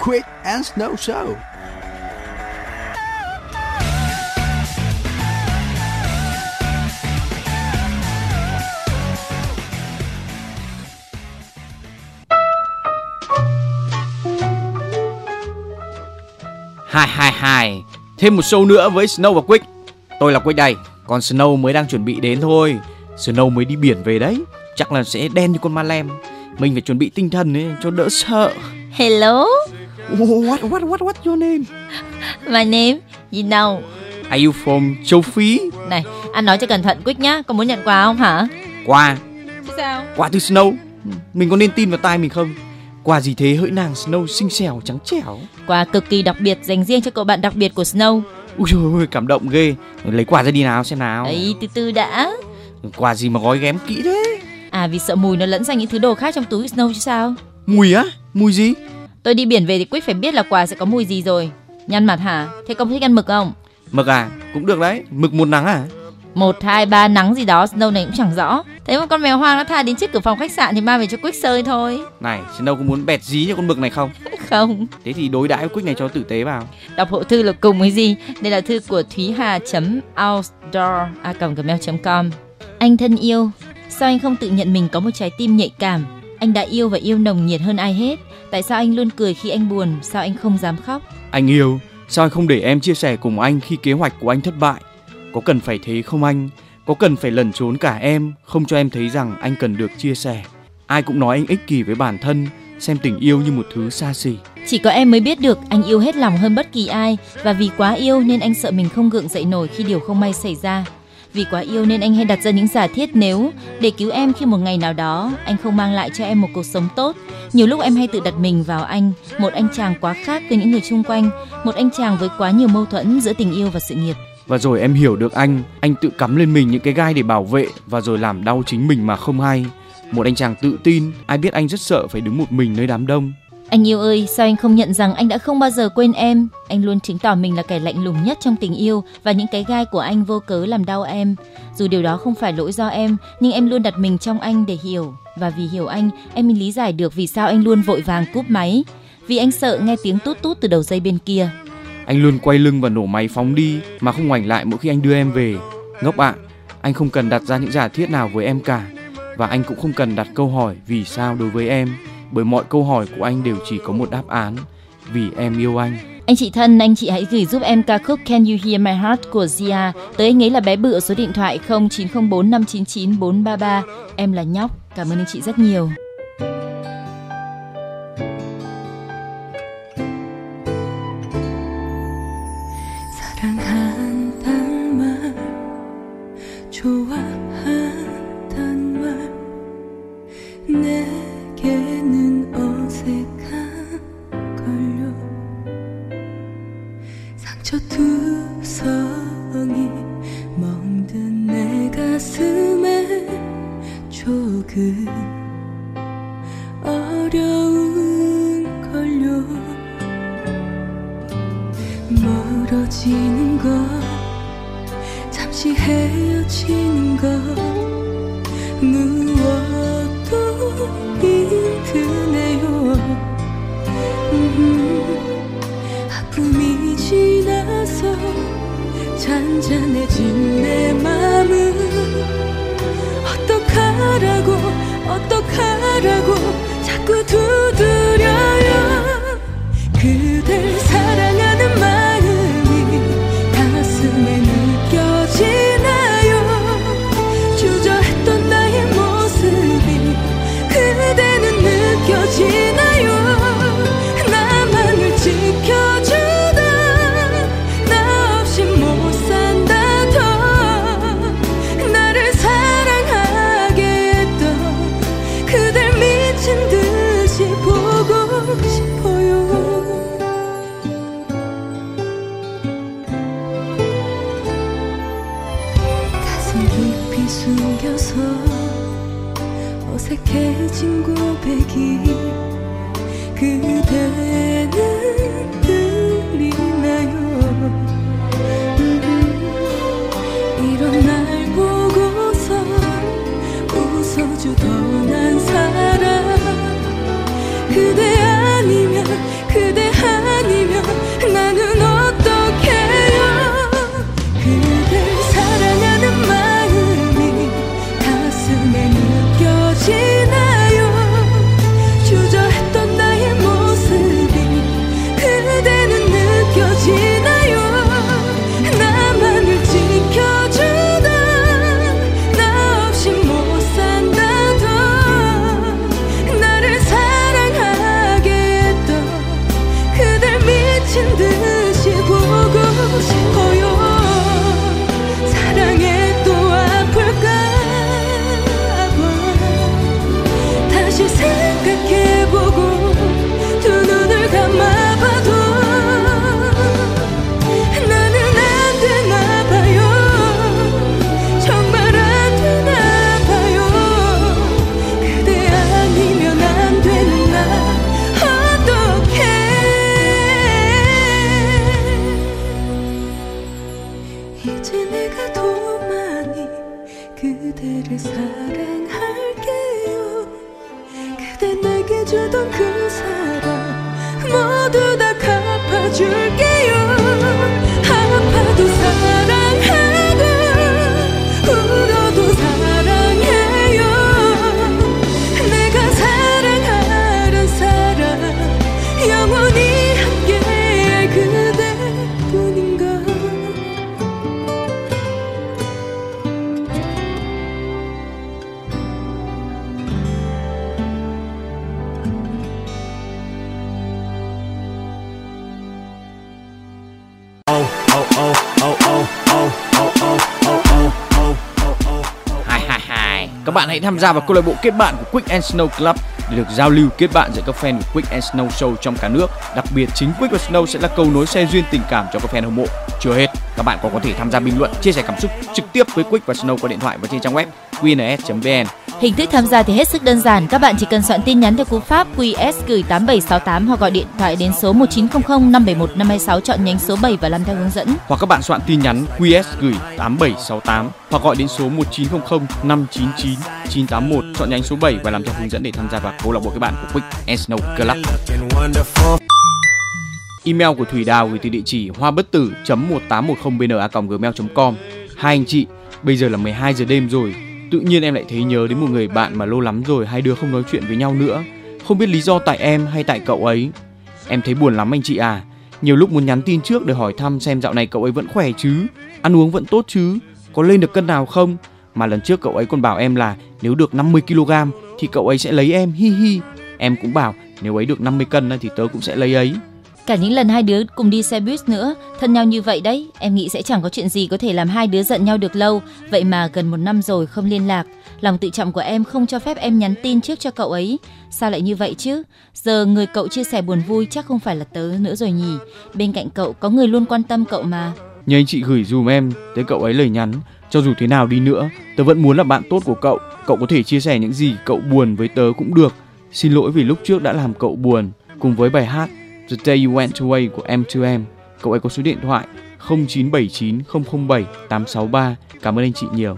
Quick and Snow Show. Hai hai hai. Thêm một show nữa với Snow và Quick. Tôi là Quick đây. Còn Snow mới đang chuẩn bị đến thôi. Snow mới đi biển về đấy. Chắc là sẽ đen như con ma lem. Mình phải chuẩn bị tinh thần ấy cho đỡ sợ. Hello, What what what what your name? My name you know. Are you from châu Phi? Này, anh nói cho cẩn thận Quick nhá, có muốn nhận quà không hả? Quà. Sao? Quà từ Snow. Mình có nên tin vào tai mình không? Quà gì thế hỡi nàng Snow xinh xẻo trắng trẻo? Quà cực kỳ đặc biệt dành riêng cho cậu bạn đặc biệt của Snow. Ui trời ơi cảm động ghê. Lấy quà ra đi nào xem nào. Ấy, từ từ đã. Quà gì mà gói ghém kỹ thế À vì sợ mùi nó lẫn sang những thứ đồ khác trong túi Snow chứ sao? Mùi á Mùi gì Tôi đi biển về thì Quick phải biết là quà sẽ có mùi gì rồi. Nhăn mặt hả? Thế công thích ăn mực không? Mực à cũng được đấy Mực một nắng à Một, hai, ba nắng gì đó Snow này cũng chẳng rõ. Thấy một con mèo hoang nó tha đến trước cửa phòng khách sạn thì mang về cho Quick sơi thôi. Này Snow có muốn bẹt dí cho con mực này không Không. Thế thì đối đãi với Quick này cho tử tế vào Đọc hộ thư là cùng với gì? Đây là thư của thúy hà outdoor a gmail com Anh thân yêu, sao anh không tự nhận mình có một trái tim nhạy cảm? Anh đã yêu và yêu nồng nhiệt hơn ai hết. Tại sao anh luôn cười khi anh buồn? Sao anh không dám khóc? Anh yêu Sao anh không để em chia sẻ cùng anh khi kế hoạch của anh thất bại Có cần phải thế không anh Có cần phải lẩn trốn cả em Không cho em thấy rằng anh cần được chia sẻ Ai cũng nói anh ích kỷ với bản thân Xem tình yêu như một thứ xa xỉ Chỉ có em mới biết được anh yêu hết lòng hơn bất kỳ ai và vì quá yêu nên anh sợ mình không gượng dậy nổi khi điều không may xảy ra. Vì quá yêu nên anh hay đặt ra những giả thiết nếu để cứu em khi một ngày nào đó anh không mang lại cho em một cuộc sống tốt. Nhiều lúc em hay tự đặt mình vào anh, một anh chàng quá khác với những người xung quanh, một anh chàng với quá nhiều mâu thuẫn giữa tình yêu và sự nghiệp. Và rồi em hiểu được anh Anh tự cắm lên mình những cái gai để bảo vệ Và rồi làm đau chính mình mà không hay Một anh chàng tự tin Ai biết anh rất sợ phải đứng một mình nơi đám đông anh yêu ơi, sao anh không nhận rằng anh đã không bao giờ quên em? Anh luôn chứng tỏ mình là kẻ lạnh lùng nhất trong tình yêu và những cái gai của anh vô cớ làm đau em. Dù điều đó không phải lỗi do em, nhưng em luôn đặt mình trong anh để hiểu. Và vì hiểu anh, em mới lý giải được vì sao anh luôn vội vàng cúp máy. Vì anh sợ nghe tiếng tút tút từ đầu dây bên kia. Anh luôn quay lưng và nổ máy phóng đi Mà không ngoảnh lại mỗi khi anh đưa em về Ngốc ạ Anh không cần đặt ra những giả thiết nào với em cả Và anh cũng không cần đặt câu hỏi vì sao đối với em bởi mọi câu hỏi của anh đều chỉ có một đáp án Vì em yêu anh Anh chị thân, anh chị hãy gửi giúp em ca khúc Can You Hear My Heart của Zia tới anh ấy là bé bự ở số điện thoại 0904 599 433. Em là nhóc. Cảm ơn anh chị rất nhiều. Tham gia vào câu lạc bộ kết bạn của Quick and Snow Club để được giao lưu kết bạn giữa các fan của Quick and Snow Show trong cả nước. Đặc biệt chính Quick và Snow sẽ là cầu nối xe duyên tình cảm cho các fan hâm mộ. Chưa hết, các bạn còn có thể tham gia bình luận, chia sẻ cảm xúc trực tiếp với Quick và Snow qua điện thoại và trên trang web qns.vn. Hình thức tham gia thì hết sức đơn giản, các bạn chỉ cần soạn tin nhắn theo cú pháp QS gửi 8768 hoặc gọi điện thoại đến số 1900 571 526 chọn nhánh số 7 và làm theo hướng dẫn. Hoặc các bạn soạn tin nhắn QS gửi 8768 hoặc gọi đến số 1900 599 981 chọn nhánh số 7 và làm theo hướng dẫn để tham gia vào câu lạc bộ các bạn của Quick and Snow Club. Email của Thủy Đào gửi từ địa chỉ hoa bất tử 1810 bna gmail.com Hai anh chị, bây giờ là 12 giờ đêm rồi. Tự nhiên em lại thấy nhớ đến một người bạn mà lâu lắm rồi hai đứa không nói chuyện với nhau nữa. Không biết lý do tại em hay tại cậu ấy. Em thấy buồn lắm anh chị à. Nhiều lúc muốn nhắn tin trước để hỏi thăm xem dạo này cậu ấy vẫn khỏe chứ, ăn uống vẫn tốt chứ, có lên được cân nào không. Mà lần trước cậu ấy còn bảo em là nếu được 50 kg thì cậu ấy sẽ lấy em hi hi. Em cũng bảo nếu ấy được 50 cân thì tớ cũng sẽ lấy ấy. Cả những lần hai đứa cùng đi xe buýt nữa, thân nhau như vậy đấy, em nghĩ sẽ chẳng có chuyện gì có thể làm hai đứa giận nhau được lâu. Vậy mà gần một năm rồi không liên lạc, lòng tự trọng của em không cho phép em nhắn tin trước cho cậu ấy. Sao lại như vậy chứ? Giờ người cậu chia sẻ buồn vui chắc không phải là tớ nữa rồi nhỉ? Bên cạnh cậu có người luôn quan tâm cậu mà. Nhờ anh chị gửi dùm em tới cậu ấy lời nhắn. Cho dù thế nào đi nữa, tớ vẫn muốn là bạn tốt của cậu. Cậu có thể chia sẻ những gì cậu buồn với tớ cũng được. Xin lỗi vì lúc trước đã làm cậu buồn. Cùng với bài hát The Day You Went Away của M2M. Cậu ấy có số điện thoại 0979 007 863. Cảm ơn anh chị nhiều.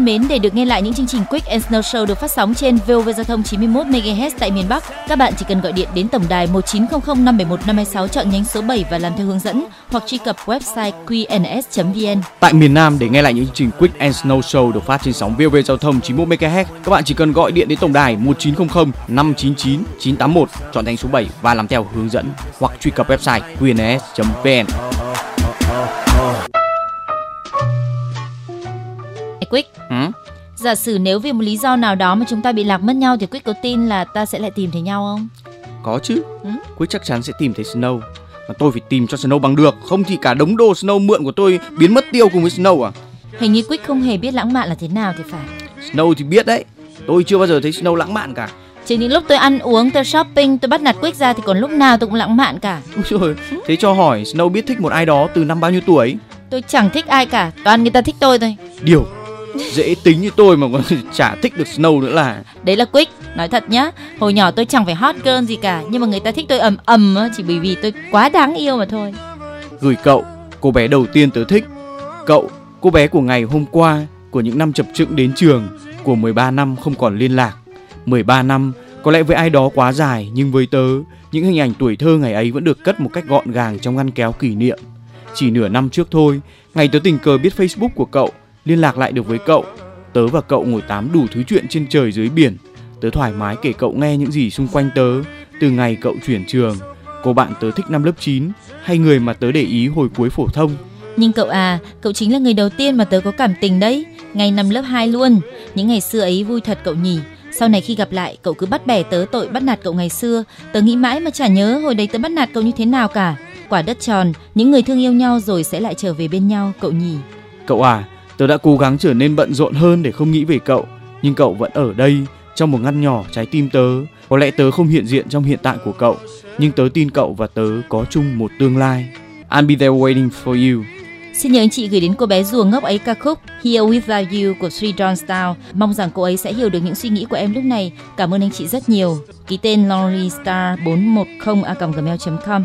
Thân mến, để được nghe lại những chương trình Quick and Snow Show được phát sóng trên VOV Giao thông 91 MHz tại miền Bắc, các bạn chỉ cần gọi điện đến tổng đài 1900 571 526 chọn nhánh số 7 và làm theo hướng dẫn hoặc truy cập website qns.vn. Tại miền Nam để nghe lại những chương trình Quick and Snow Show được phát trên sóng VOV Giao thông 91 MHz, các bạn chỉ cần gọi điện đến tổng đài 1900 599 981 chọn nhánh số 7 và làm theo hướng dẫn hoặc truy cập website qns.vn. Quick, Ừ? giả sử nếu vì một lý do nào đó mà chúng ta bị lạc mất nhau thì Quick có tin là ta sẽ lại tìm thấy nhau không? Có chứ. Ừ? Quick chắc chắn sẽ tìm thấy Snow. Mà tôi phải tìm cho Snow bằng được, không thì cả đống đồ Snow mượn của tôi biến mất tiêu cùng với Snow à. Hình như Quick không hề biết lãng mạn là thế nào thì phải. Snow thì biết đấy. Tôi chưa bao giờ thấy Snow lãng mạn cả. Trừ những lúc tôi ăn uống, tôi shopping, tôi bắt nạt Quick ra thì còn lúc nào tôi cũng lãng mạn cả. Dồi, thế cho hỏi Snow biết thích một ai đó từ năm bao nhiêu tuổi? Tôi chẳng thích ai cả, toàn người ta thích tôi thôi. Điều dễ tính như tôi mà còn chả thích được Snow nữa là Đấy là Quick, nói thật nhá. Hồi nhỏ tôi chẳng phải hot girl gì cả, nhưng mà người ta thích tôi ầm ầm chỉ bởi vì tôi quá đáng yêu mà thôi. gửi cậu cô bé đầu tiên tớ thích. Cậu, cô bé của ngày hôm qua, của những năm chập chững đến trường, của 13 năm không còn liên lạc. 13 năm có lẽ với ai đó quá dài nhưng với tớ, những hình ảnh tuổi thơ ngày ấy vẫn được cất một cách gọn gàng trong ngăn kéo kỷ niệm. Chỉ nửa năm trước thôi, ngày tớ tình cờ biết Facebook của cậu, liên lạc lại được với cậu. Tớ và cậu ngồi tám đủ thứ chuyện trên trời dưới biển. Tớ thoải mái kể cậu nghe những gì xung quanh tớ từ ngày cậu chuyển trường, cô bạn tớ thích năm lớp 9 hay người mà tớ để ý hồi cuối phổ thông. Nhưng cậu à, cậu chính là người đầu tiên mà tớ có cảm tình đấy, ngay năm lớp 2 luôn. Những ngày xưa ấy vui thật cậu nhỉ. Sau này khi gặp lại, cậu cứ bắt bẻ tớ tội bắt nạt cậu ngày xưa. Tớ nghĩ mãi mà chả nhớ hồi đấy tớ bắt nạt cậu như thế nào cả. Quả đất tròn, những người thương yêu nhau rồi sẽ lại trở về bên nhau, cậu nhỉ. Cậu à, tớ đã cố gắng trở nên bận rộn hơn để không nghĩ về cậu, nhưng cậu vẫn ở đây trong một ngăn nhỏ trái tim tớ. Có lẽ tớ không hiện diện trong hiện tại của cậu, nhưng tớ tin cậu và tớ có chung một tương lai. I'll be there waiting for you. Xin nhờ anh chị gửi đến cô bé rùa ngốc ấy ca khúc Here Without You của Three Dawn Style. Mong rằng cô ấy sẽ hiểu được những suy nghĩ của em lúc này. Cảm ơn anh chị rất nhiều. Ký tên Lonely Star 410 a gmail.com.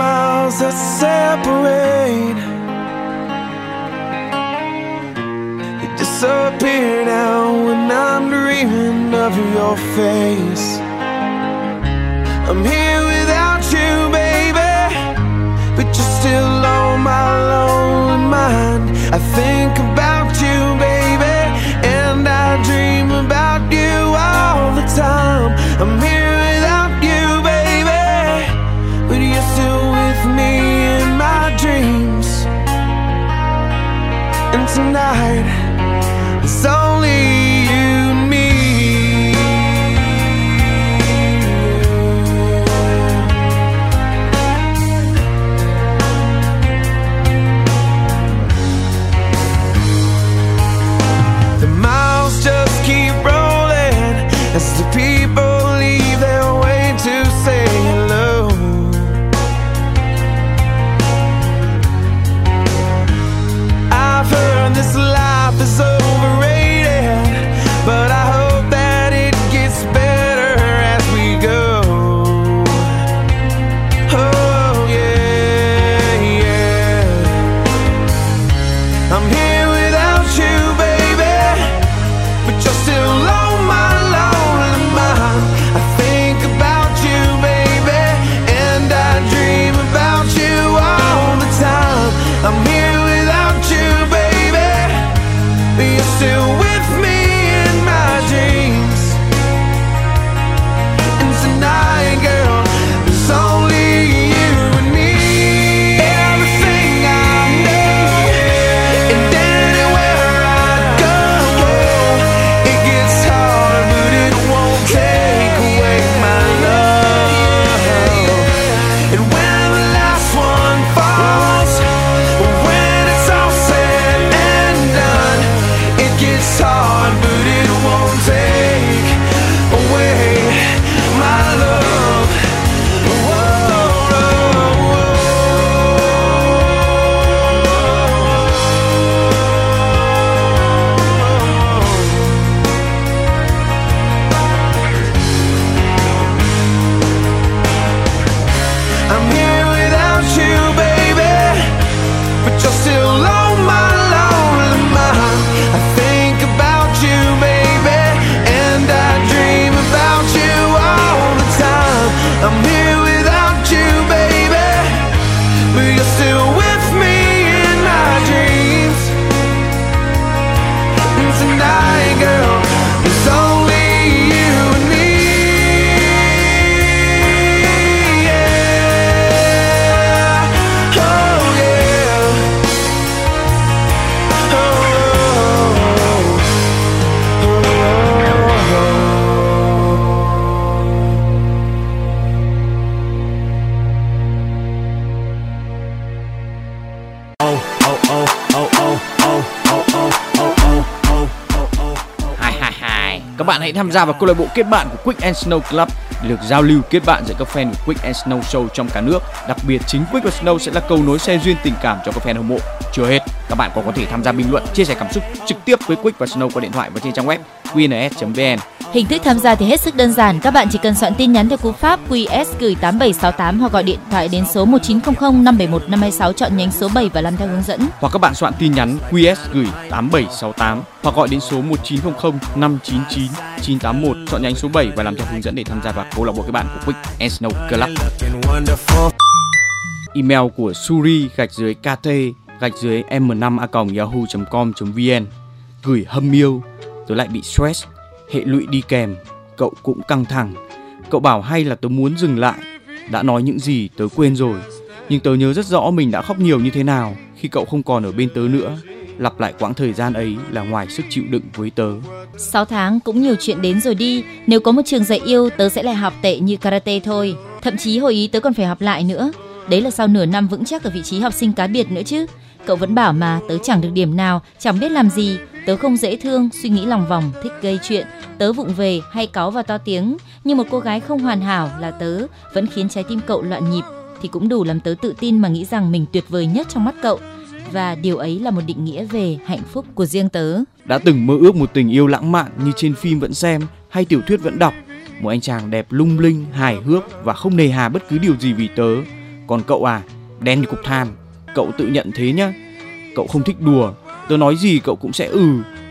Miles that separate. They disappear now when I'm dreaming of your face. I'm here without you, baby But you're still on my lonely mind. I think tonight, tham gia vào câu lạc bộ kết bạn của Quick and Snow Club để được giao lưu kết bạn giữa các fan của Quick and Snow Show trong cả nước. Đặc biệt chính Quick và Snow sẽ là cầu nối xe duyên tình cảm cho các fan hâm mộ. Chưa hết, các bạn còn có thể tham gia bình luận, chia sẻ cảm xúc trực tiếp với Quick và Snow qua điện thoại và trên trang web qns.vn. Hình thức tham gia thì hết sức đơn giản, các bạn chỉ cần soạn tin nhắn theo cú pháp QS gửi 8768 hoặc gọi điện thoại đến số 1900 571 526 chọn nhánh số 7 và làm theo hướng dẫn. Hoặc các bạn soạn tin nhắn QS gửi 8768 hoặc gọi đến số 1900 599 981 chọn nhánh số 7 và làm theo hướng dẫn để tham gia vào câu lạc bộ các bạn của Quick and Snow Club. Email của suri gạch dưới kt gạch dưới m5 a yahoo.com.vn gửi hâm yêu tớ lại bị stress hệ lụy đi kèm cậu cũng căng thẳng cậu bảo hay là tớ muốn dừng lại đã nói những gì tớ quên rồi nhưng tớ nhớ rất rõ mình đã khóc nhiều như thế nào khi cậu không còn ở bên tớ nữa lặp lại quãng thời gian ấy là ngoài sức chịu đựng với tớ 6 tháng cũng nhiều chuyện đến rồi đi, nếu có một trường dạy yêu tớ sẽ lại học tệ như karate thôi. Thậm chí hồi ý tớ còn phải học lại nữa. Đấy là sau nửa năm vững chắc ở vị trí học sinh cá biệt nữa chứ. Cậu vẫn bảo mà tớ chẳng được điểm nào, chẳng biết làm gì, tớ không dễ thương, suy nghĩ lòng vòng, thích gây chuyện, tớ vụng về hay cáu và to tiếng. Nhưng một cô gái không hoàn hảo là tớ vẫn khiến trái tim cậu loạn nhịp thì cũng đủ làm tớ tự tin mà nghĩ rằng mình tuyệt vời nhất trong mắt cậu. Và điều ấy là một định nghĩa về hạnh phúc của riêng tớ. đã từng mơ ước một tình yêu lãng mạn như trên phim vẫn xem hay tiểu thuyết vẫn đọc một anh chàng đẹp lung linh hài hước và không nề hà bất cứ điều gì vì tớ còn cậu à đen như cục than cậu tự nhận thế nhá cậu không thích đùa tớ nói gì cậu cũng sẽ ừ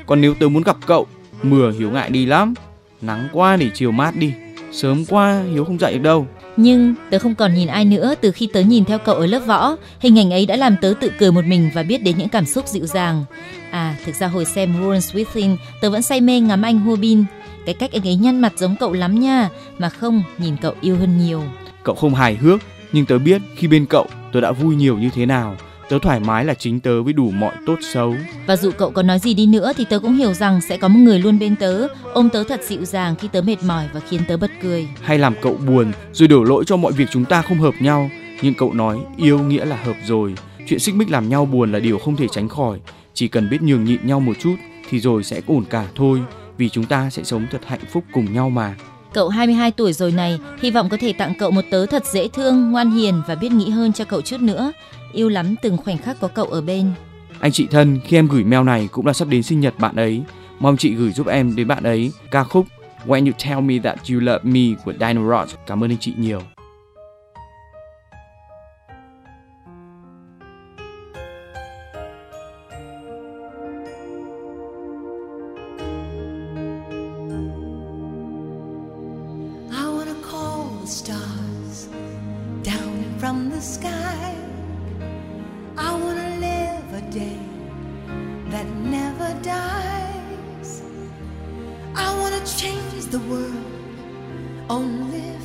còn nếu tớ muốn gặp cậu mưa hiếu ngại đi lắm nắng quá để chiều mát đi sớm quá hiếu không dậy được đâu Nhưng tớ không còn nhìn ai nữa từ khi tớ nhìn theo cậu ở lớp võ. Hình ảnh ấy đã làm tớ tự cười một mình và biết đến những cảm xúc dịu dàng. À, thực ra hồi xem Ruins Within, tớ vẫn say mê ngắm anh Hubin. Cái cách anh ấy nhăn mặt giống cậu lắm nha, mà không nhìn cậu yêu hơn nhiều. cậu không hài hước nhưng tớ biết khi bên cậu tớ đã vui nhiều như thế nào? Tớ thoải mái là chính tớ với đủ mọi tốt xấu. Và dù cậu có nói gì đi nữa thì tớ cũng hiểu rằng sẽ có một người luôn bên tớ, ôm tớ thật dịu dàng khi tớ mệt mỏi và khiến tớ bật cười. hay làm cậu buồn rồi đổ lỗi cho mọi việc chúng ta không hợp nhau. Nhưng cậu nói yêu nghĩa là hợp rồi. Chuyện xích mích làm nhau buồn là điều không thể tránh khỏi. Chỉ cần biết nhường nhịn nhau một chút thì rồi sẽ ổn cả thôi. Vì chúng ta sẽ sống thật hạnh phúc cùng nhau mà Cậu 22 tuổi rồi này, hy vọng có thể tặng cậu một tớ thật dễ thương, ngoan hiền và biết nghĩ hơn cho cậu chút nữa. Yêu lắm từng khoảnh khắc có cậu ở bên. anh chị thân khi em gửi mail này cũng là sắp đến sinh nhật bạn ấy mong chị gửi giúp em đến bạn ấy ca khúc When You Tell Me That You Love Me của Dino Ross cảm ơn anh chị nhiều stars down from the sky. I wanna live a day that never dies. I wanna change the world only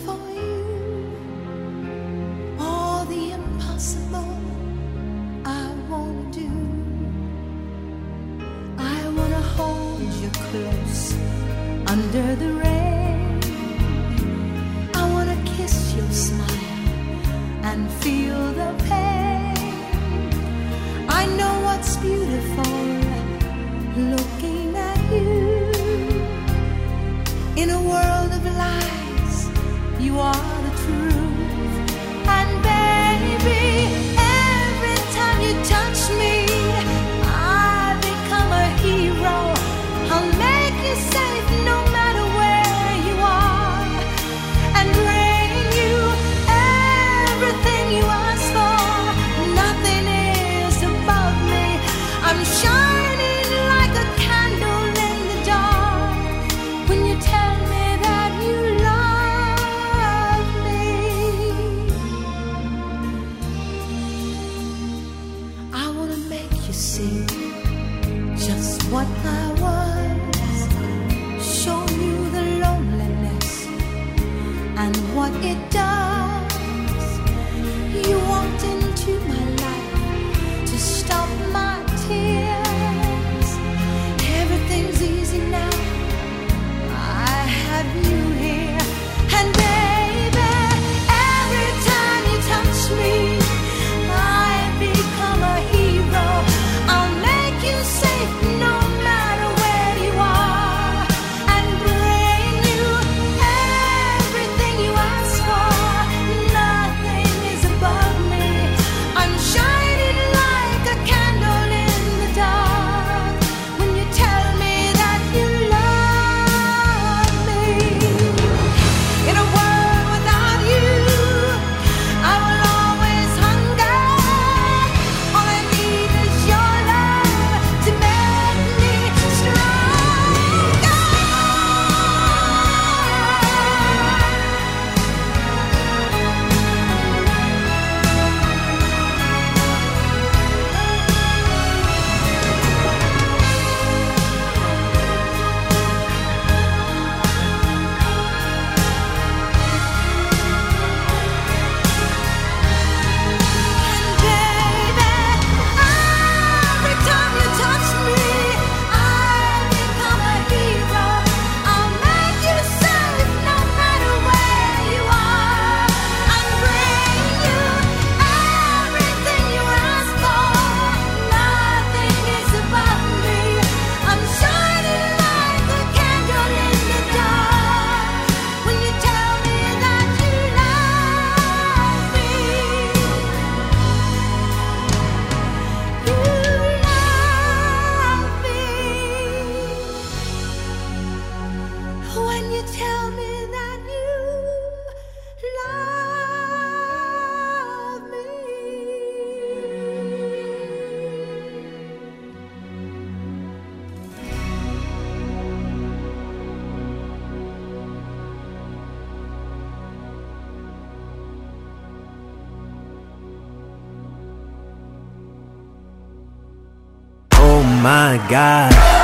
god.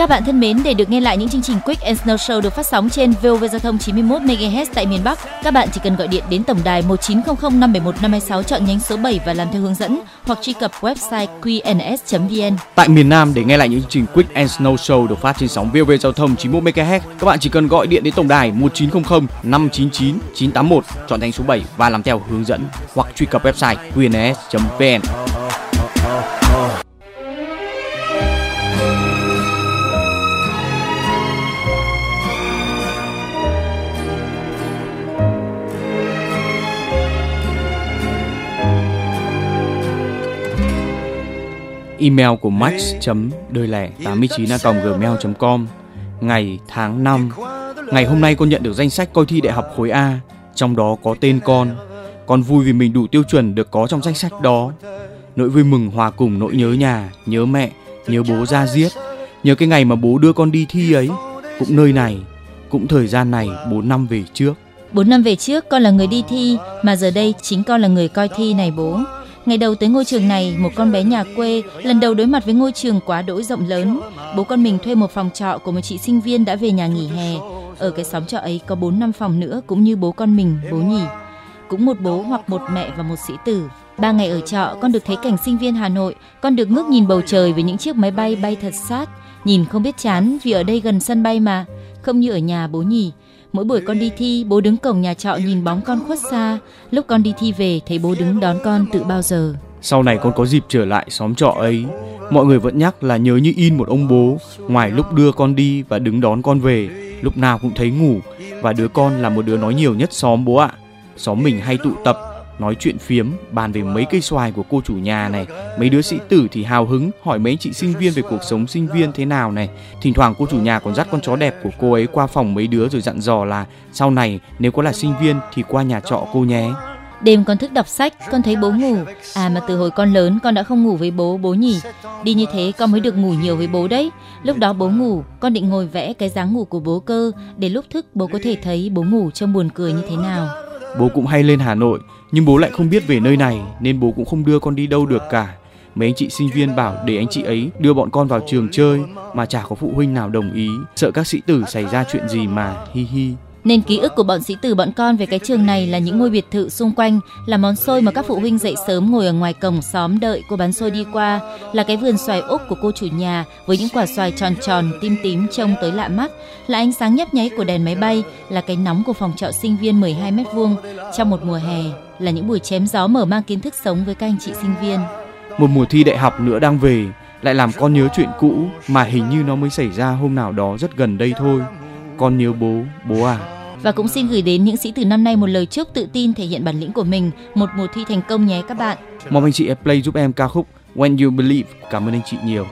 Các bạn thân mến, để được nghe lại những chương trình Quick and Snow Show được phát sóng trên VOV Giao thông 91 MHz tại miền Bắc, các bạn chỉ cần gọi điện đến tổng đài 1900 571 526 chọn nhánh số 7 và làm theo hướng dẫn hoặc truy cập website qns.vn. Tại miền Nam để nghe lại những chương trình Quick and Snow Show được phát trên sóng VOV Giao thông 91 MHz, các bạn chỉ cần gọi điện đến tổng đài 1900 599 981 chọn nhánh số 7 và làm theo hướng dẫn hoặc truy cập website qns.vn. Email của Max.đôi lẻ 89 gmail com. Ngày, tháng, năm. Ngày hôm nay con nhận được danh sách coi thi đại học khối A, Trong đó có tên con. Con vui vì mình đủ tiêu chuẩn được có trong danh sách đó. Nỗi vui mừng, hòa cùng nỗi nhớ nhà, Nhớ mẹ, Nhớ bố ra giết. Nhớ cái ngày mà bố đưa con đi thi ấy. Cũng nơi này, Cũng thời gian này 4 năm về trước. 4 năm về trước, con là người đi thi, mà giờ đây chính con là người coi thi này bố. Ngày đầu tới ngôi trường này, một con bé nhà quê lần đầu đối mặt với ngôi trường quá đỗi rộng lớn. Bố con mình thuê một phòng trọ của một chị sinh viên đã về nhà nghỉ hè. Ở cái xóm trọ ấy có 4 năm phòng nữa cũng như bố con mình, bố nhỉ. Cũng một bố hoặc một mẹ và một sĩ tử. Ba ngày ở trọ, con được thấy cảnh sinh viên Hà Nội. Con được ngước nhìn bầu trời với những chiếc máy bay bay thật sát. Nhìn không biết chán vì ở đây gần sân bay mà. Không như ở nhà bố nhỉ. Mỗi buổi con đi thi, bố đứng cổng nhà trọ nhìn bóng con khuất xa. Lúc con đi thi về, thấy bố đứng đón con tự bao giờ. Sau này con có dịp trở lại xóm trọ ấy, mọi người vẫn nhắc là nhớ như in một ông bố. Ngoài lúc đưa con đi và đứng đón con về, lúc nào cũng thấy ngủ và đứa con là một đứa nói nhiều nhất xóm bố ạ. Xóm mình hay tụ tập nói chuyện phiếm bàn về mấy cây xoài của cô chủ nhà này mấy đứa sĩ tử thì hào hứng hỏi mấy chị sinh viên về cuộc sống sinh viên thế nào này thỉnh thoảng cô chủ nhà còn dắt con chó đẹp của cô ấy qua phòng mấy đứa rồi dặn dò là sau này nếu có là sinh viên thì qua nhà trọ cô nhé Đêm con thức đọc sách, con thấy bố ngủ. À mà từ hồi con lớn con đã không ngủ với bố, bố nhỉ. Đi như thế con mới được ngủ nhiều với bố đấy. Lúc đó bố ngủ, con định ngồi vẽ cái dáng ngủ của bố cơ, để lúc thức bố có thể thấy bố ngủ trông buồn cười như thế nào. bố cũng hay lên hà nội nhưng bố lại không biết về nơi này, nên bố cũng không đưa con đi đâu được cả. Mấy anh chị sinh viên bảo để anh chị ấy đưa bọn con vào trường chơi, mà chả có phụ huynh nào đồng ý. Sợ các sĩ tử xảy ra chuyện gì mà, hi hi. Nên ký ức của bọn sĩ tử bọn con về cái trường này là những ngôi biệt thự xung quanh, là món xôi mà các phụ huynh dậy sớm ngồi ở ngoài cổng xóm đợi cô bán xôi đi qua, là cái vườn xoài úc của cô chủ nhà với những quả xoài tròn tròn tím tím trông tới lạ mắt, là ánh sáng nhấp nháy của đèn máy bay, là cái nóng của phòng trọ sinh viên 12 mét vuông trong một mùa hè, là những buổi chém gió mở mang kiến thức sống với các anh chị sinh viên. một mùa thi đại học nữa đang về lại làm con nhớ chuyện cũ mà hình như nó mới xảy ra hôm nào đó rất gần đây thôi con nhớ bố bố à Và cũng xin gửi đến những sĩ tử năm nay một lời chúc tự tin thể hiện bản lĩnh của mình, một mùa thi thành công nhé các bạn. mong anh chị em play giúp em ca khúc When You Believe cảm ơn anh chị nhiều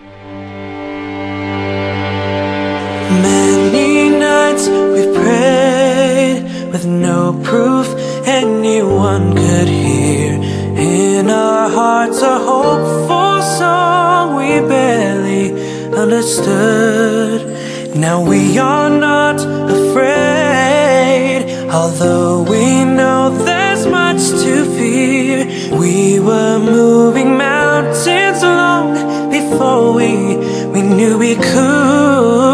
Many nights we've prayed with no proof anyone could hear. In our hearts, a hopeful song we barely understood. Now we are not afraid, although we know there's much to fear. We were moving mountains long before we we knew we could.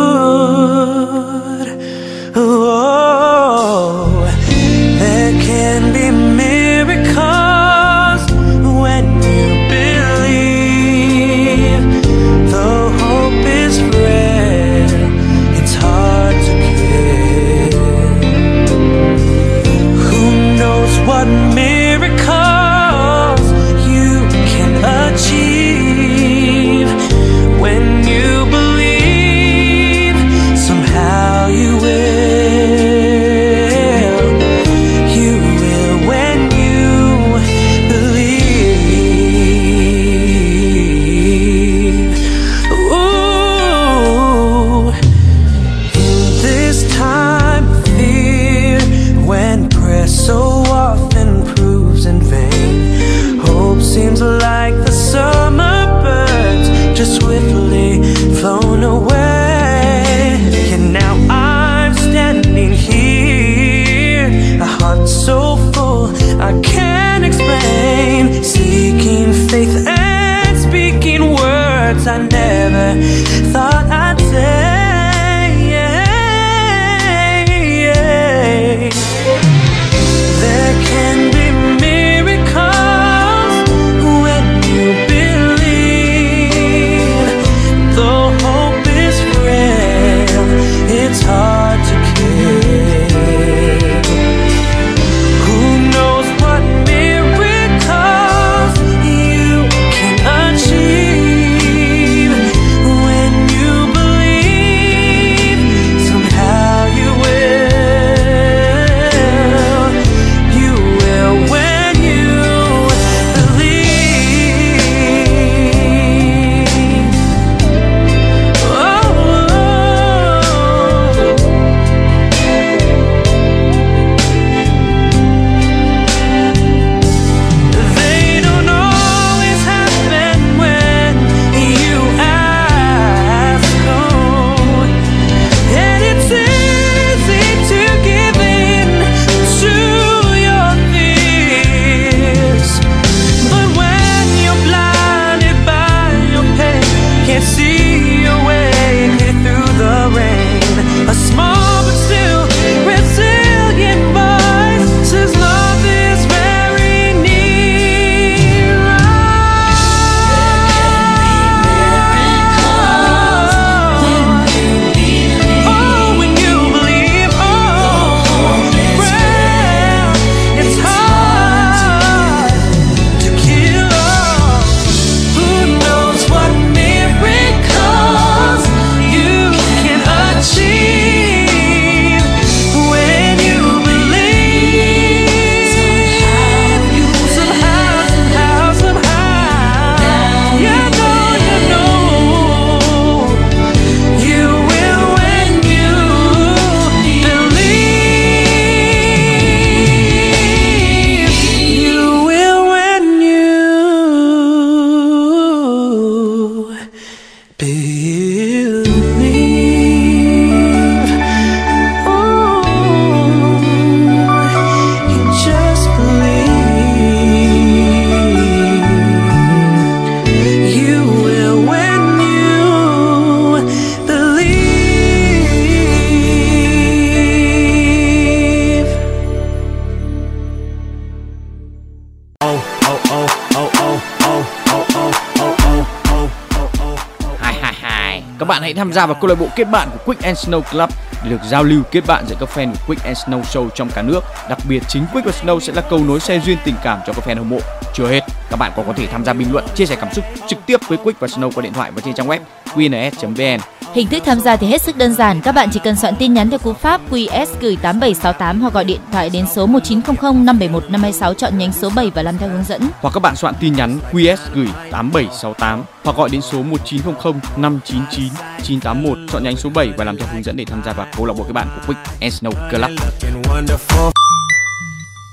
Gia vào câu lạc bộ kết bạn của Quick and Snow Club để được giao lưu kết bạn giữa các fan của Quick and Snow Show trong cả nước. Đặc biệt chính Quick và Snow sẽ là cầu nối xe duyên tình cảm cho các fan hâm mộ. Chưa hết, các bạn còn có thể tham gia bình luận, chia sẻ cảm xúc trực tiếp với Quick và Snow qua điện thoại và trên trang web qns.vn. Hình thức tham gia thì hết sức đơn giản, các bạn chỉ cần soạn tin nhắn theo cú pháp QS gửi 8768 hoặc gọi điện thoại đến số 1900 571 526 chọn nhánh số 7 và làm theo hướng dẫn. Hoặc các bạn soạn tin nhắn QS gửi 8768 hoặc gọi đến số 1900 599 981 chọn nhánh số 7 và làm theo hướng dẫn để tham gia vào câu lạc bộ các bạn của Quick and Snow Club.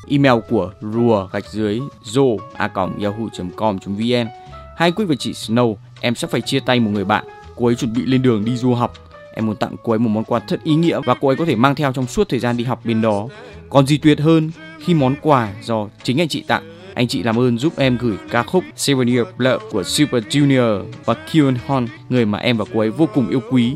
Email của rùa gạch dưới zo a yahoo.com.vn hai Quick và chị Snow em sắp phải chia tay một người bạn cô ấy chuẩn bị lên đường đi du học em muốn tặng cô ấy một món quà thật ý nghĩa và cô ấy có thể mang theo trong suốt thời gian đi học bên đó còn gì tuyệt hơn khi món quà do chính anh chị tặng anh chị làm ơn giúp em gửi ca khúc Seven Year Blood của Super Junior và Kyun Hon người mà em và cô ấy vô cùng yêu quý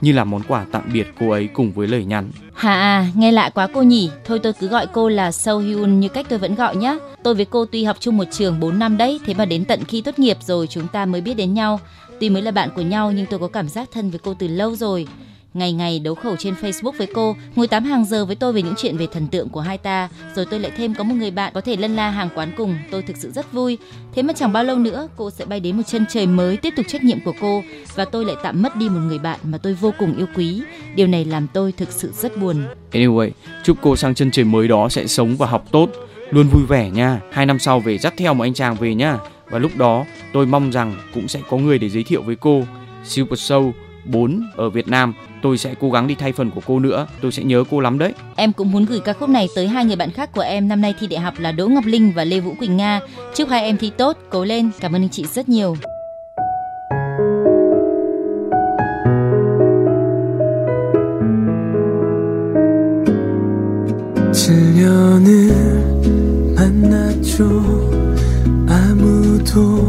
như là món quà tạm biệt cô ấy cùng với lời nhắn Hà nghe lạ quá cô nhỉ. Thôi tôi cứ gọi cô là Seo Hyun như cách tôi vẫn gọi nhé. Tôi với cô tuy học chung một trường 4 năm đấy, thế mà đến tận khi tốt nghiệp rồi chúng ta mới biết đến nhau. Tuy mới là bạn của nhau nhưng tôi có cảm giác thân với cô từ lâu rồi. Ngày ngày đấu khẩu trên Facebook với cô, ngồi tám hàng giờ với tôi về những chuyện về thần tượng của hai ta, rồi tôi lại thêm có một người bạn có thể lân la hàng quán cùng, tôi thực sự rất vui. Thế mà chẳng bao lâu nữa, cô sẽ bay đến một chân trời mới tiếp tục trách nhiệm của cô và tôi lại tạm mất đi một người bạn mà tôi vô cùng yêu quý. Điều này làm tôi thực sự rất buồn. Anyway, chúc cô sang chân trời mới đó sẽ sống và học tốt, luôn vui vẻ nha. Hai năm sau về dắt theo một anh chàng về nha. Và lúc đó tôi mong rằng cũng sẽ có người để giới thiệu với cô. Super Show 4 ở Việt Nam, tôi sẽ cố gắng đi thay phần của cô nữa. Tôi sẽ nhớ cô lắm đấy. Em cũng muốn gửi ca khúc này tới hai người bạn khác của em năm nay thi đại học là Đỗ Ngọc Linh và Lê Vũ Quỳnh Nga. Chúc hai em thi tốt, cố lên. Cảm ơn anh chị rất nhiều. 칠년을 만났죠 么多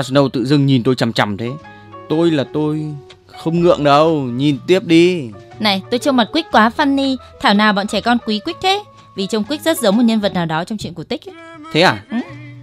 Snow tự dưng nhìn tôi chằm chằm thế? Tôi là tôi không ngượng đâu, nhìn tiếp đi. Này, tôi trông mặt Quick quá funny, thảo nào bọn trẻ con quý Quick thế? Vì trông Quick rất giống một nhân vật nào đó trong chuyện cổ tích. ấy. Thế à? Ừ.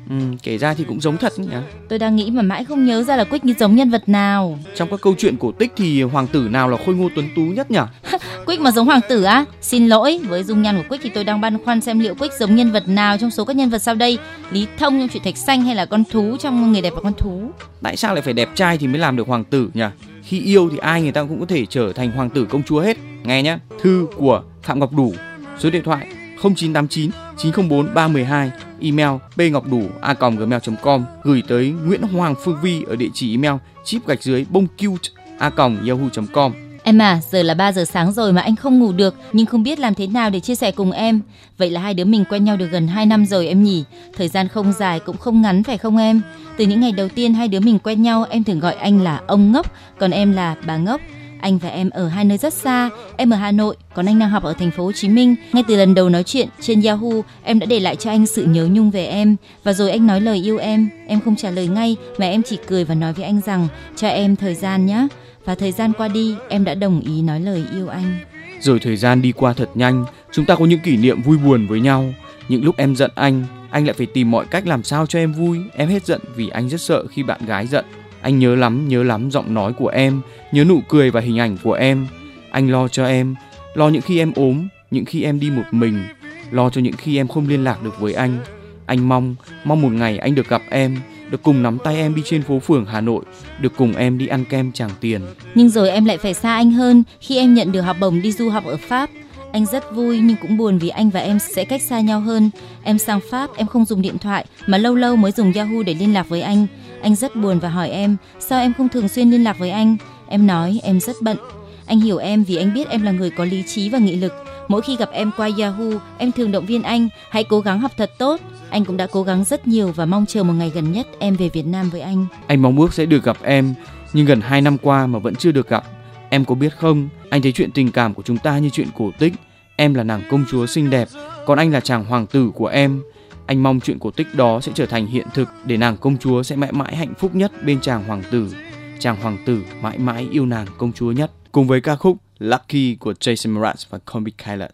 Ừ, kể ra thì cũng giống thật nhỉ. Tôi đang nghĩ mà mãi không nhớ ra là Quick như giống nhân vật nào. Trong các câu chuyện cổ tích thì hoàng tử nào là khôi ngô tuấn tú nhất nhỉ? Quick mà giống hoàng tử á? Xin lỗi, với dung nhan của Quick thì tôi đang băn khoăn xem liệu Quick giống nhân vật nào trong số các nhân vật sau đây. Lý Thông trong chuyện Thạch Xanh hay là con thú trong Người đẹp và con thú? Tại sao lại phải đẹp trai thì mới làm được hoàng tử nhỉ? Khi yêu thì ai người ta cũng có thể trở thành hoàng tử công chúa hết. Nghe nhá. Thư của Phạm Ngọc Đủ. Số điện thoại 0989 904 312 email pngọc đủ a gmail.com gửi tới Nguyễn Hoàng Phương Vi ở địa chỉ email chip gạch dưới bông cute a yahoo.com Em à, giờ là 3 giờ sáng rồi mà anh không ngủ được nhưng không biết làm thế nào để chia sẻ cùng em. Vậy là hai đứa mình quen nhau được gần 2 năm rồi em nhỉ? Thời gian không dài cũng không ngắn phải không em? Từ những ngày đầu tiên hai đứa mình quen nhau, em thường gọi anh là ông ngốc, còn em là bà ngốc. Anh và em ở hai nơi rất xa, em ở Hà Nội, còn anh đang học ở thành phố Hồ Chí Minh. Ngay từ lần đầu nói chuyện trên Yahoo, em đã để lại cho anh sự nhớ nhung về em và rồi anh nói lời yêu em. Em không trả lời ngay mà em chỉ cười và nói với anh rằng cho em thời gian nhé. Và thời gian qua đi, em đã đồng ý nói lời yêu anh. Rồi thời gian đi qua thật nhanh, chúng ta có những kỷ niệm vui buồn với nhau. Những lúc em giận anh, anh lại phải tìm mọi cách làm sao cho em vui. Em hết giận vì anh rất sợ khi bạn gái giận. Anh nhớ lắm, nhớ lắm giọng nói của em, nhớ nụ cười và hình ảnh của em. Anh lo cho em, lo những khi em ốm, những khi em đi một mình, lo cho những khi em không liên lạc được với anh. Anh mong, mong một ngày anh được gặp em, được cùng nắm tay em đi trên phố phường Hà Nội, được cùng em đi ăn kem Tràng Tiền. Nhưng rồi em lại phải xa anh hơn khi em nhận được học bổng đi du học ở Pháp. Anh rất vui nhưng cũng buồn vì anh và em sẽ cách xa nhau hơn. Em sang Pháp em không dùng điện thoại mà lâu lâu mới dùng Yahoo để liên lạc với anh. Anh rất buồn và hỏi em sao em không thường xuyên liên lạc với anh. Em nói em rất bận. Anh hiểu em vì anh biết em là người có lý trí và nghị lực. Mỗi khi gặp em qua Yahoo, em thường động viên anh hãy cố gắng học thật tốt. Anh cũng đã cố gắng rất nhiều và mong chờ một ngày gần nhất em về Việt Nam với anh. Anh mong ước sẽ được gặp em, nhưng gần 2 năm qua mà vẫn chưa được gặp. Em có biết không, anh thấy chuyện tình cảm của chúng ta như chuyện cổ tích. Em là nàng công chúa xinh đẹp, còn anh là chàng hoàng tử của em. Anh mong chuyện cổ tích đó sẽ trở thành hiện thực để nàng công chúa sẽ mãi mãi hạnh phúc nhất bên chàng hoàng tử. Chàng hoàng tử mãi mãi yêu nàng công chúa nhất. Cùng với ca khúc Lucky của Jason Mraz và Combi Kylet.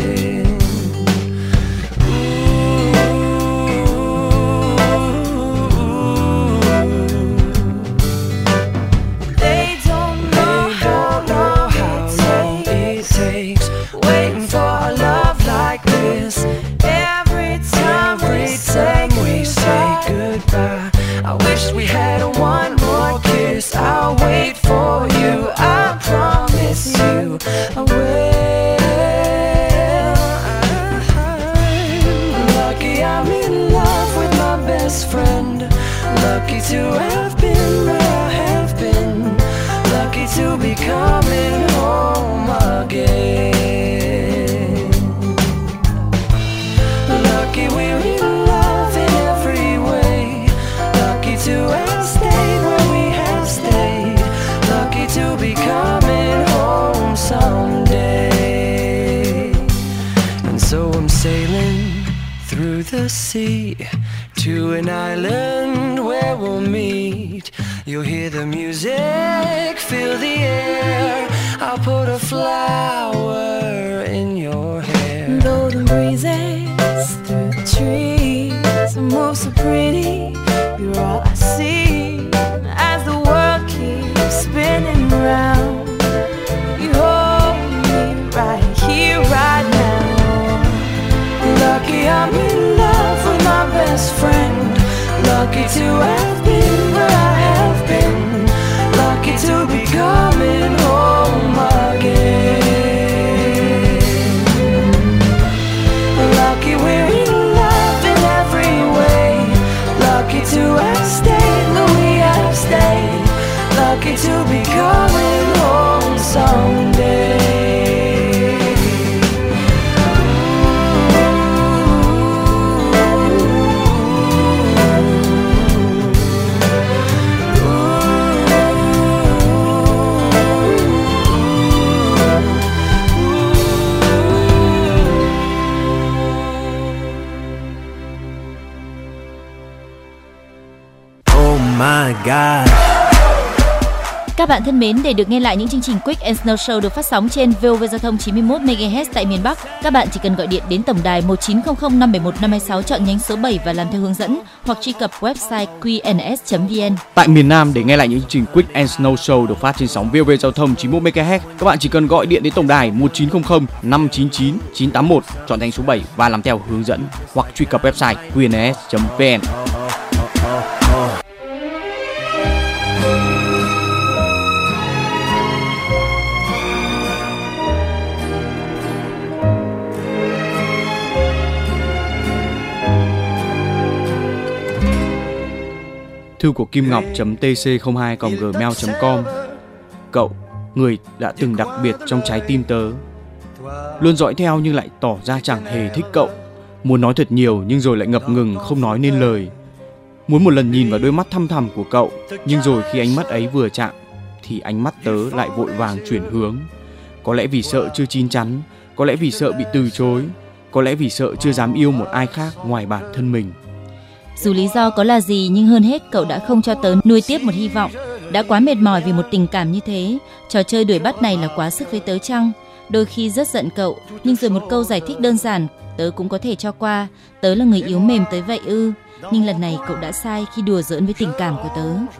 Flower in your hair. Though the breezes through the trees move so pretty, you're all I see as the world keeps spinning round. You hold me right here, right now. Lucky I'm in love with my best friend. Lucky to have been where I have been. My god. Các bạn thân mến, để được nghe lại những chương trình Quick and Snow Show được phát sóng trên VOV Giao thông 91 MHz tại miền Bắc, các bạn chỉ cần gọi điện đến tổng đài 1900 571 526 chọn nhánh số 7 và làm theo hướng dẫn hoặc truy cập website qns.vn. Tại miền Nam để nghe lại những chương trình Quick and Snow Show được phát trên sóng VOV Giao thông 91 MHz, các bạn chỉ cần gọi điện đến tổng đài 1900 599 981 chọn nhánh số 7 và làm theo hướng dẫn hoặc truy cập website qns.vn. Thư của Kim Ngọc tc02 gmail.com Cậu, người đã từng đặc biệt trong trái tim tớ. Luôn dõi theo nhưng lại tỏ ra chẳng hề thích cậu. Muốn nói thật nhiều nhưng rồi lại ngập ngừng không nói nên lời. Muốn một lần nhìn vào đôi mắt thăm thẳm của cậu Nhưng rồi khi ánh mắt ấy vừa chạm Thì ánh mắt tớ lại vội vàng chuyển hướng. Có lẽ vì sợ chưa chín chắn Có lẽ vì sợ bị từ chối Có lẽ vì sợ chưa dám yêu một ai khác ngoài bản thân mình dù lý do có là gì nhưng hơn hết cậu đã không cho tớ nuôi tiếp một hy vọng. Đã quá mệt mỏi vì một tình cảm như thế. Trò chơi đuổi bắt này là quá sức với tớ chăng? Đôi khi rất giận cậu, nhưng rồi một câu giải thích đơn giản tớ cũng có thể cho qua. Tớ là người yếu mềm tới vậy ư? Nhưng lần này cậu đã sai khi đùa giỡn với tình cảm của tớ.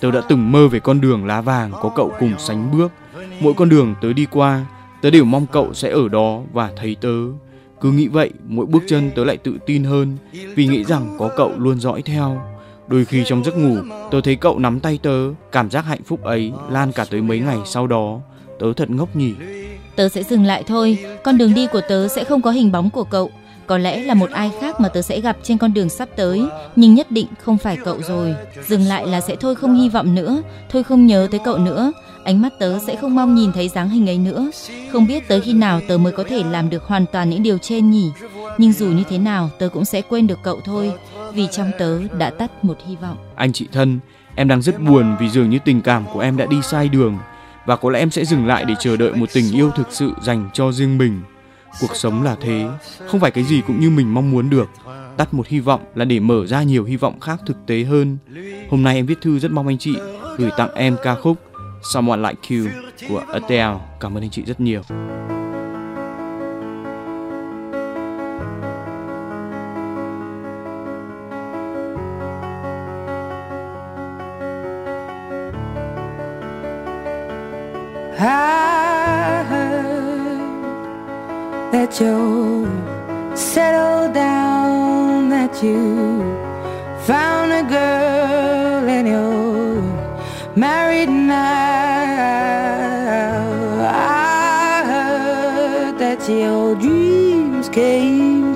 Tớ đã từng mơ về con đường lá vàng có cậu cùng sánh bước. Mỗi con đường tớ đi qua, tớ đều mong cậu sẽ ở đó và thấy tớ. Cứ nghĩ vậy, mỗi bước chân tớ lại tự tin hơn vì nghĩ rằng có cậu luôn dõi theo. Đôi khi trong giấc ngủ, tớ thấy cậu nắm tay tớ, cảm giác hạnh phúc ấy lan cả tới mấy ngày sau đó. Tớ thật ngốc nhỉ. Tớ sẽ dừng lại thôi, con đường đi của tớ sẽ không có hình bóng của cậu. Có lẽ là một ai khác mà tớ sẽ gặp trên con đường sắp tới, nhưng nhất định không phải cậu rồi. Dừng lại là sẽ thôi không hy vọng nữa, thôi không nhớ tới cậu nữa. Ánh mắt tớ sẽ không mong nhìn thấy dáng hình ấy nữa. Không biết tới khi nào tớ mới có thể làm được hoàn toàn những điều trên nhỉ. Nhưng dù như thế nào, tớ cũng sẽ quên được cậu thôi, vì trong tớ đã tắt một hy vọng. Anh chị thân, em đang rất buồn vì dường như tình cảm của em đã đi sai đường. và có lẽ em sẽ dừng lại để chờ đợi một tình yêu thực sự dành cho riêng mình. Cuộc sống là thế, không phải cái gì cũng như mình mong muốn được. Tắt một hy vọng là để mở ra nhiều hy vọng khác thực tế hơn. Hôm nay em viết thư rất mong anh chị gửi tặng em ca khúc Someone Like You của Adele. Cảm ơn anh chị rất nhiều. I heard that you settled down, that you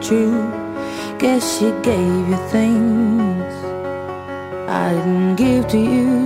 true. Guess she gave you things I didn't give to you.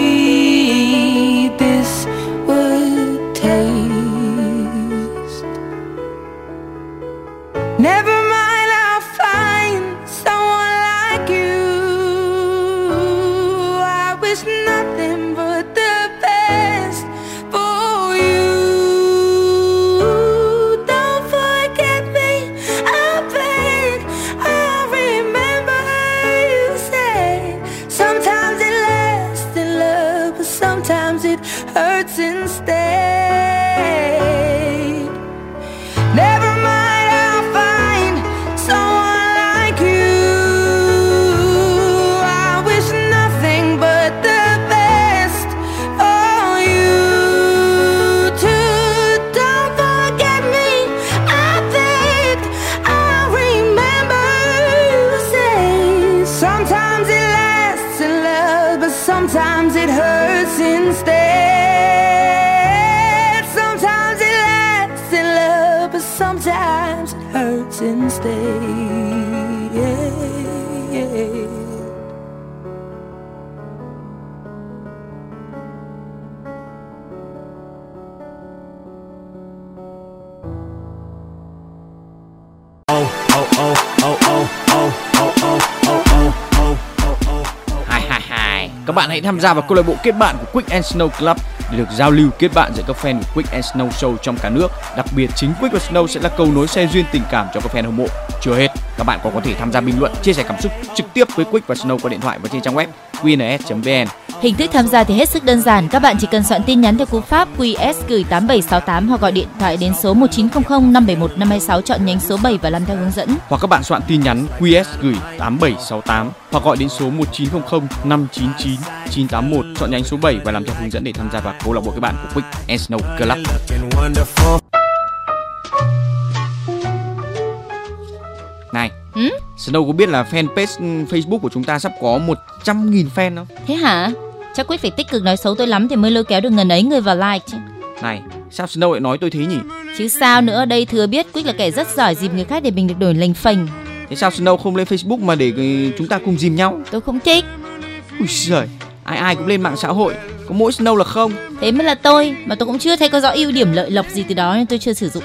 hãy tham gia vào câu lạc bộ kết bạn của Quick and Snow Club để được giao lưu kết bạn giữa các fan của Quick and Snow Show trong cả nước. Đặc biệt chính Quick và Snow sẽ là cầu nối xe duyên tình cảm cho các fan hâm mộ. Chưa hết, các bạn còn có thể tham gia bình luận, chia sẻ cảm xúc trực tiếp với Quick và Snow qua điện thoại và trên trang web qns.vn. Hình thức tham gia thì hết sức đơn giản, các bạn chỉ cần soạn tin nhắn theo cú pháp QS gửi 8768 hoặc gọi điện thoại đến số 1900 571 526 chọn nhánh số 7 và làm theo hướng dẫn. Hoặc các bạn soạn tin nhắn QS gửi 8768 hoặc gọi đến số 1900 599 981 chọn nhánh số 7 và làm theo hướng dẫn để tham gia vào câu lạc bộ các bạn của Quick and Snow Club. Ừ? Snow có biết là fanpage ừ, Facebook của chúng ta sắp có 100.000 fan không? Thế hả? Chắc Quyết phải tích cực nói xấu tôi lắm thì mới lôi kéo được ngần ấy người vào like chứ. Này, sao Snow lại nói tôi thế nhỉ? Chứ sao nữa, đây thừa biết Quyết là kẻ rất giỏi dìm người khác để mình được đổi lành phành. Thế sao Snow không lên Facebook mà để ừ, chúng ta cùng dìm nhau? Tôi không thích, Ui giời, ai ai cũng lên mạng xã hội, có mỗi Snow là không. thế mới là tôi, mà tôi cũng chưa thấy có rõ ưu điểm lợi lộc gì từ đó nên tôi chưa sử dụng.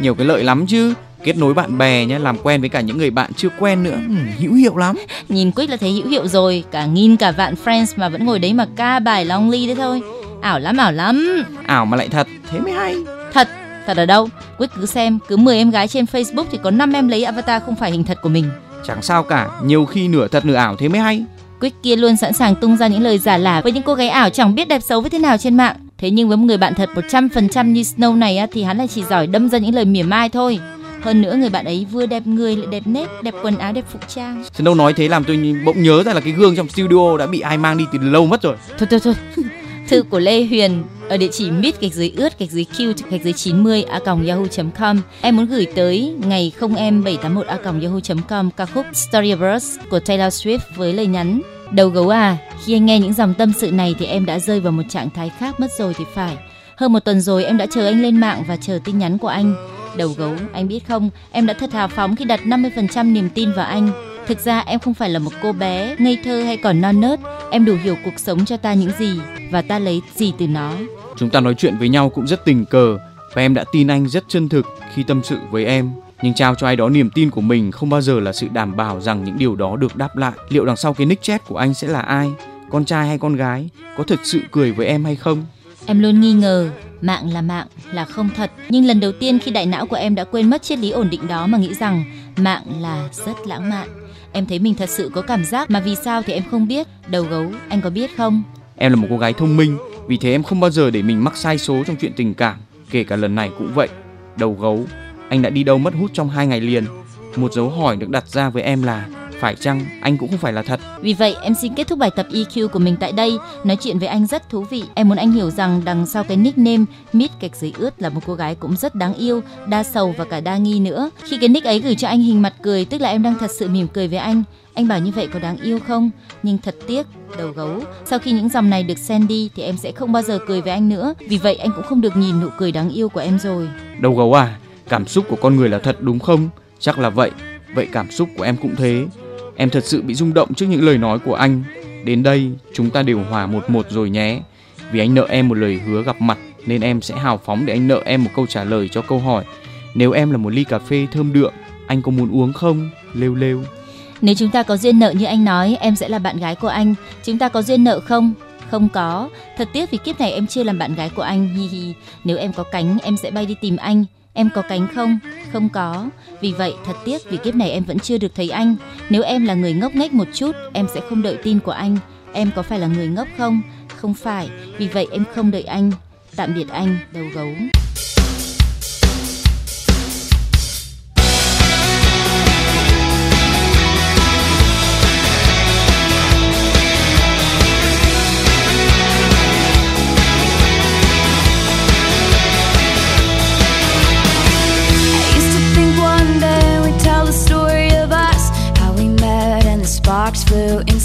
Nhiều cái lợi lắm chứ. Kết nối bạn bè nhé, làm quen với cả những người bạn chưa quen nữa. Ừ, hữu hiệu lắm. Nhìn Quyết là thấy hữu hiệu rồi, cả nghìn cả vạn friends mà vẫn ngồi đấy mà ca bài long ly đấy thôi. Ảo lắm ảo lắm. Ảo mà lại thật, thế mới hay. Thật, thật ở đâu? Quyết cứ xem, cứ 10 em gái trên Facebook thì có 5 em lấy avatar không phải hình thật của mình. Chẳng sao cả, nhiều khi nửa thật nửa ảo thế mới hay. Quyết kia luôn sẵn sàng tung ra những lời giả lả với những cô gái ảo chẳng biết đẹp xấu với thế nào trên mạng. Thế nhưng với một người bạn thật 100% như Snow này thì hắn lại chỉ giỏi đâm ra những lời mỉa mai thôi. Hơn nữa người bạn ấy vừa đẹp người lại đẹp nét, đẹp quần áo, đẹp phục trang. Snow nói thế làm tôi bỗng nhớ ra là cái gương trong studio đã bị ai mang đi từ lâu mất rồi. Thôi thôi thôi. Thư của Lê Huyền ở địa chỉ mid gạch dưới ướt gạch dưới cute gạch dưới 90 a yahoo.com em muốn gửi tới ngày không em 781 a yahoo.com ca khúc Story of Us của Taylor Swift với lời nhắn đầu gấu à khi anh nghe những dòng tâm sự này thì em đã rơi vào một trạng thái khác mất rồi thì phải hơn một tuần rồi em đã chờ anh lên mạng và chờ tin nhắn của anh đầu gấu anh biết không em đã thật hào phóng khi đặt 50% niềm tin vào anh Thực ra em không phải là một cô bé ngây thơ hay còn non nớt, em đủ hiểu cuộc sống cho ta những gì và ta lấy gì từ nó. Chúng ta nói chuyện với nhau cũng rất tình cờ và em đã tin anh rất chân thực khi tâm sự với em. Nhưng trao cho ai đó niềm tin của mình không bao giờ là sự đảm bảo rằng những điều đó được đáp lại. Liệu đằng sau cái nick chat của anh sẽ là ai? Con trai hay con gái? Có thực sự cười với em hay không? Em luôn nghi ngờ mạng là mạng là không thật, nhưng lần đầu tiên khi đại não của em đã quên mất triết lý ổn định đó mà nghĩ rằng mạng là rất lãng mạn. Em thấy mình thật sự có cảm giác mà vì sao thì em không biết. Đầu gấu, anh có biết không? Em là một cô gái thông minh, vì thế em không bao giờ để mình mắc sai số trong chuyện tình cảm. Kể cả lần này cũng vậy. Đầu gấu, anh đã đi đâu mất hút trong hai ngày liền. Một dấu hỏi được đặt ra với em là phải chăng anh cũng không phải là thật? Vì vậy em xin kết thúc bài tập EQ của mình tại đây. Nói chuyện với anh rất thú vị. Em muốn anh hiểu rằng đằng sau cái nickname Mít gạch dưới ướt là một cô gái cũng rất đáng yêu, đa sầu và cả đa nghi nữa. Khi cái nick ấy gửi cho anh hình mặt cười, tức là em đang thật sự mỉm cười với anh. Anh bảo như vậy có đáng yêu không? Nhưng thật tiếc, đầu gấu. Sau khi những dòng này được send đi thì em sẽ không bao giờ cười với anh nữa. Vì vậy anh cũng không được nhìn nụ cười đáng yêu của em rồi. Đầu gấu à, cảm xúc của con người là thật đúng không? Chắc là vậy. Vậy cảm xúc của em cũng thế. Em thật sự bị rung động trước những lời nói của anh. Đến đây, chúng ta đều hòa một một rồi nhé. Vì anh nợ em một lời hứa gặp mặt nên em sẽ hào phóng để anh nợ em một câu trả lời cho câu hỏi. Nếu em là một ly cà phê thơm đượm, anh có muốn uống không? Lêu lêu. Nếu chúng ta có duyên nợ như anh nói, em sẽ là bạn gái của anh. Chúng ta có duyên nợ không? Không có. Thật tiếc vì kiếp này em chưa làm bạn gái của anh. Hi hi. Nếu em có cánh, em sẽ bay đi tìm anh. Em có cánh không? Không có. Vì vậy, thật tiếc vì kiếp này em vẫn chưa được thấy anh. Nếu em là người ngốc nghếch một chút, em sẽ không đợi tin của anh. Em có phải là người ngốc không? Không phải. Vì vậy em không đợi anh. Tạm biệt anh, đầu gấu.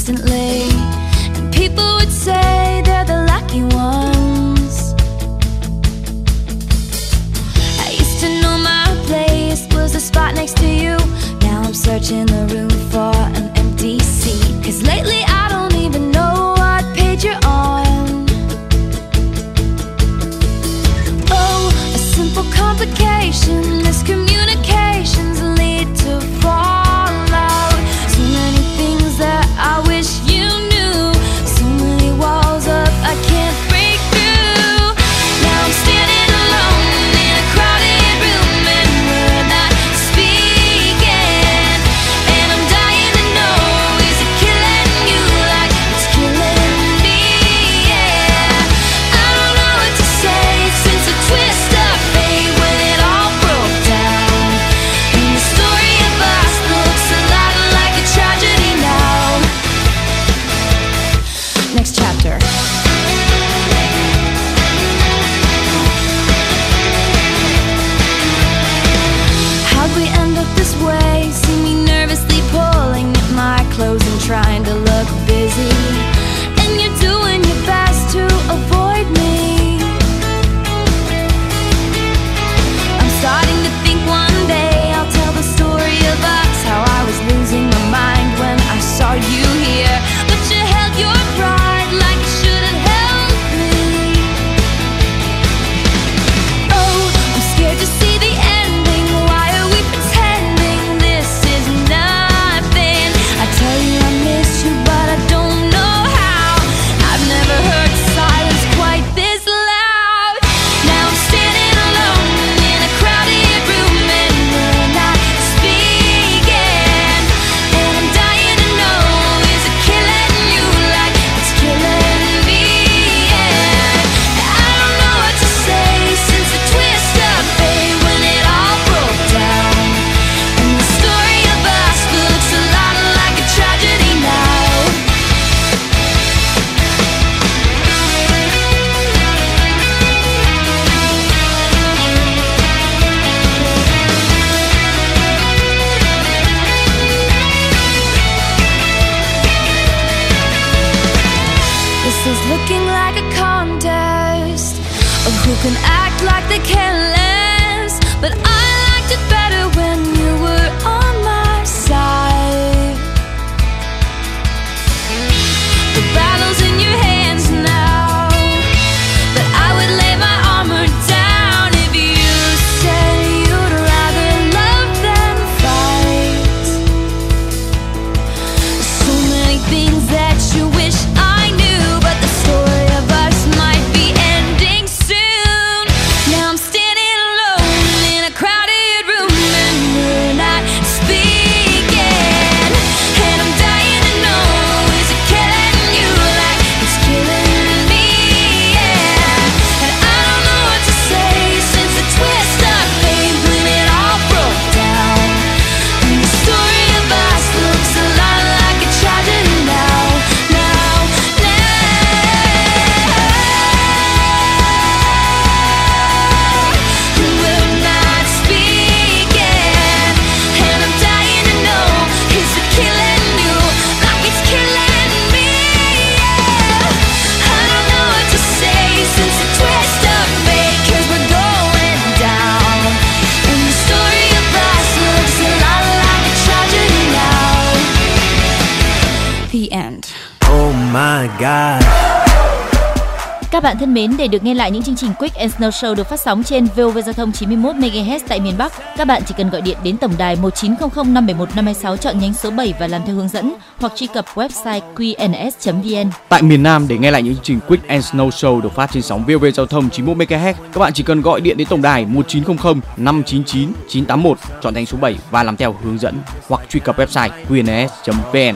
Flew instantly. And people would say they're the lucky ones. I used to know my place was the spot next to you. Now I'm searching the room for an empty seat. Cause lately I don't even know what page you're on. Oh, a simple complication. mến, để được nghe lại những chương trình Quick and Snow Show được phát sóng trên VOV Giao thông 91 MHz tại miền Bắc, các bạn chỉ cần gọi điện đến tổng đài 1900 571 526 chọn nhánh số 7 và làm theo hướng dẫn hoặc truy cập website qns.vn. Tại miền Nam để nghe lại những chương trình Quick and Snow Show được phát trên sóng VOV Giao thông 91 MHz, các bạn chỉ cần gọi điện đến tổng đài 1900 599 981 chọn nhánh số 7 và làm theo hướng dẫn hoặc truy cập website qns.vn.